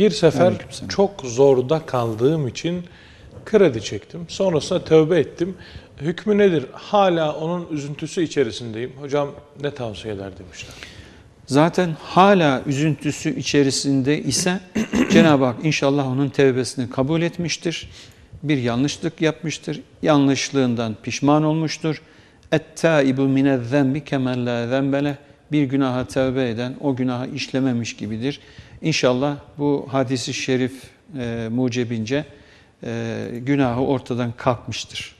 Bir sefer çok zorda kaldığım için kredi çektim. Sonrasında tövbe ettim. Hükmü nedir? Hala onun üzüntüsü içerisindeyim. Hocam ne tavsiye eder demişler. Zaten hala üzüntüsü içerisinde ise Cenab-ı Hak inşallah onun tevbesini kabul etmiştir. Bir yanlışlık yapmıştır. Yanlışlığından pişman olmuştur. Et-taibu minez-zenbi kemen la zenbele bir günaha tevbe eden o günahı işlememiş gibidir. İnşallah bu hadisi şerif e, mucebince e, günahı ortadan kalkmıştır.